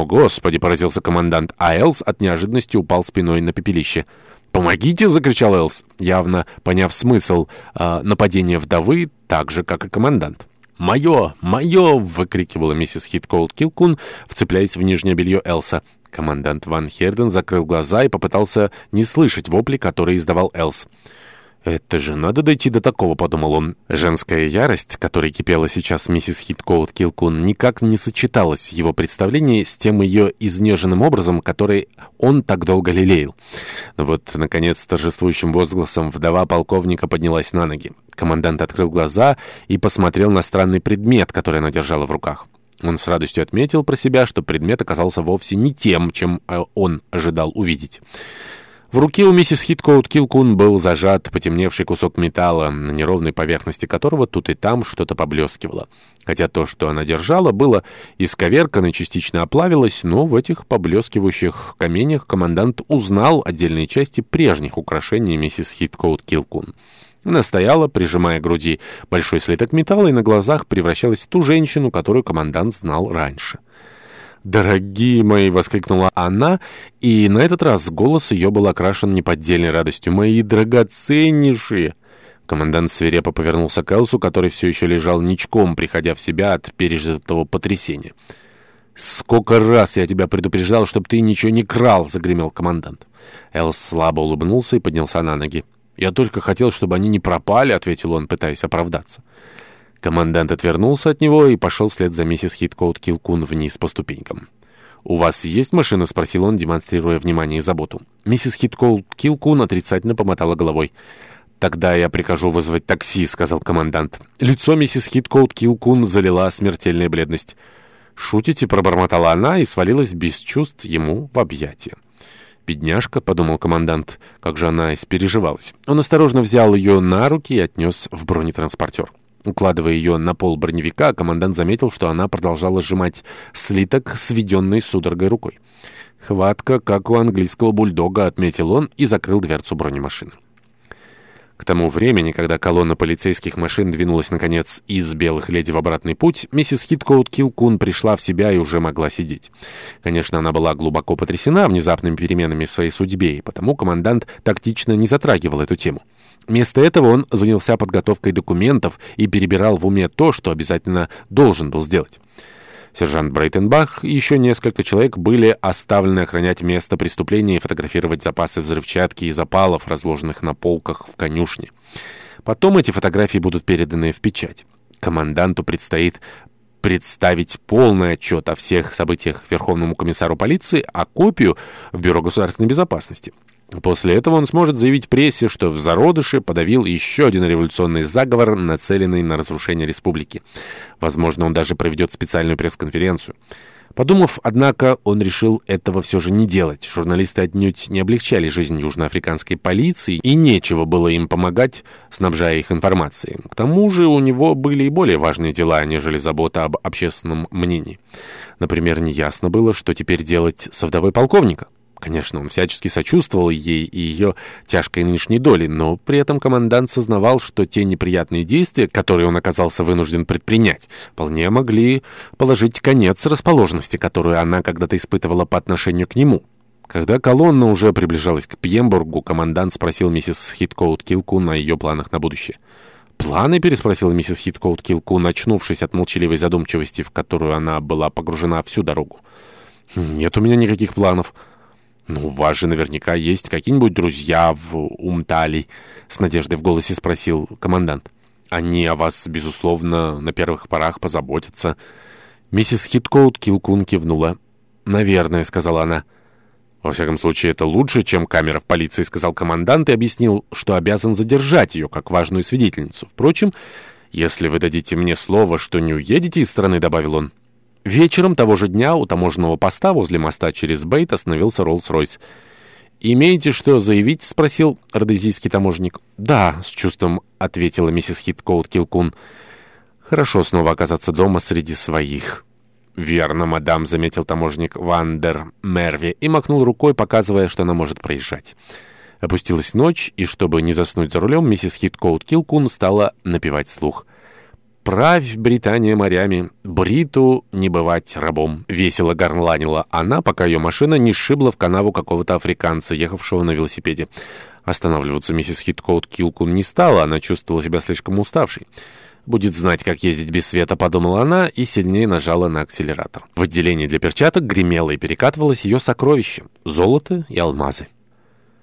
«О, Господи!» — поразился командант, а Элс от неожиданности упал спиной на пепелище. «Помогите!» — закричал Элс, явно поняв смысл э, нападения вдовы, так же, как и командант. «Мое! Мое!» — выкрикивала миссис Хиткоут Килкун, вцепляясь в нижнее белье Элса. Командант Ван Херден закрыл глаза и попытался не слышать вопли, которые издавал Элс. «Это же надо дойти до такого», — подумал он. Женская ярость, которая кипела сейчас миссис Хиткоут Килкун, никак не сочеталась в его представлении с тем ее изнеженным образом, который он так долго лелеял. Но вот, наконец, торжествующим возгласом вдова полковника поднялась на ноги. Командант открыл глаза и посмотрел на странный предмет, который она держала в руках. Он с радостью отметил про себя, что предмет оказался вовсе не тем, чем э, он ожидал увидеть. В руке у миссис Хиткоут Килкун был зажат потемневший кусок металла, на неровной поверхности которого тут и там что-то поблескивало. Хотя то, что она держала, было исковеркано, частично оплавилось, но в этих поблескивающих каменях командант узнал отдельные части прежних украшений миссис Хиткоут Килкун. Она стояла, прижимая к груди большой слиток металла, и на глазах превращалась в ту женщину, которую командант знал раньше. «Дорогие мои!» — воскликнула она, и на этот раз голос ее был окрашен неподдельной радостью. «Мои драгоценнейшие!» Командант свирепо повернулся к Элсу, который все еще лежал ничком, приходя в себя от пережитого потрясения. «Сколько раз я тебя предупреждал, чтобы ты ничего не крал!» — загремел командант. Элс слабо улыбнулся и поднялся на ноги. «Я только хотел, чтобы они не пропали», — ответил он, пытаясь оправдаться. Командант отвернулся от него и пошел вслед за миссис Хиткоут Килкун вниз по ступенькам. «У вас есть машина?» — спросил он, демонстрируя внимание и заботу. Миссис Хиткоут Килкун отрицательно помотала головой. «Тогда я прикажу вызвать такси», — сказал командант. Лицо миссис Хиткоут Килкун залила смертельная бледность. «Шутите?» — пробормотала она и свалилась без чувств ему в объятия. «Бедняжка», — подумал командант, — «как же она испереживалась». Он осторожно взял ее на руки и отнес в бронетранспортер. Укладывая ее на пол броневика, командант заметил, что она продолжала сжимать слиток, сведенный судорогой рукой. «Хватка, как у английского бульдога», — отметил он и закрыл дверцу бронемашины. К тому времени, когда колонна полицейских машин двинулась, наконец, из Белых Леди в обратный путь, миссис Хиткоут Килкун пришла в себя и уже могла сидеть. Конечно, она была глубоко потрясена внезапными переменами в своей судьбе, и потому командант тактично не затрагивал эту тему. Вместо этого он занялся подготовкой документов и перебирал в уме то, что обязательно должен был сделать. Сержант Брейтенбах и еще несколько человек были оставлены охранять место преступления и фотографировать запасы взрывчатки и запалов, разложенных на полках в конюшне. Потом эти фотографии будут переданы в печать. Команданту предстоит представить полный отчет о всех событиях Верховному комиссару полиции, а копию в Бюро государственной безопасности. После этого он сможет заявить прессе, что в зародыше подавил еще один революционный заговор, нацеленный на разрушение республики. Возможно, он даже проведет специальную пресс-конференцию. Подумав, однако, он решил этого все же не делать. Журналисты отнюдь не облегчали жизнь южноафриканской полиции, и нечего было им помогать, снабжая их информацией. К тому же у него были и более важные дела, нежели забота об общественном мнении. Например, неясно было, что теперь делать со вдовой полковника. Конечно, он всячески сочувствовал ей и ее тяжкой нынешней доли, но при этом командант сознавал, что те неприятные действия, которые он оказался вынужден предпринять, вполне могли положить конец расположенности, которую она когда-то испытывала по отношению к нему. Когда колонна уже приближалась к Пьембургу, командант спросил миссис Хиткоут Килку на ее планах на будущее. «Планы?» — переспросила миссис Хиткоут Килку, начнувшись от молчаливой задумчивости, в которую она была погружена всю дорогу. «Нет у меня никаких планов». «Ну, у вас же наверняка есть какие-нибудь друзья в Умтали?» — с надеждой в голосе спросил командант. «Они о вас, безусловно, на первых порах позаботятся». Миссис Хиткоут Килкун кивнула. «Наверное», — сказала она. «Во всяком случае, это лучше, чем камера в полиции», — сказал командант и объяснил, что обязан задержать ее как важную свидетельницу. «Впрочем, если вы дадите мне слово, что не уедете из страны», — добавил он, — Вечером того же дня у таможенного поста возле моста через Бейт остановился Роллс-Ройс. «Имеете что заявить?» — спросил родезийский таможенник. «Да», — с чувством ответила миссис Хиткоут Килкун. «Хорошо снова оказаться дома среди своих». «Верно, мадам», — заметил таможенник Вандер Мерви и махнул рукой, показывая, что она может проезжать. Опустилась ночь, и чтобы не заснуть за рулем, миссис Хиткоут Килкун стала напевать вслух — «Правь, Британия, морями! Бриту не бывать рабом!» — весело горланила она, пока ее машина не сшибла в канаву какого-то африканца, ехавшего на велосипеде. Останавливаться миссис Хиткоут Килкун не стала, она чувствовала себя слишком уставшей. «Будет знать, как ездить без света», — подумала она и сильнее нажала на акселератор. В отделении для перчаток гремело и перекатывалось ее сокровище — золото и алмазы.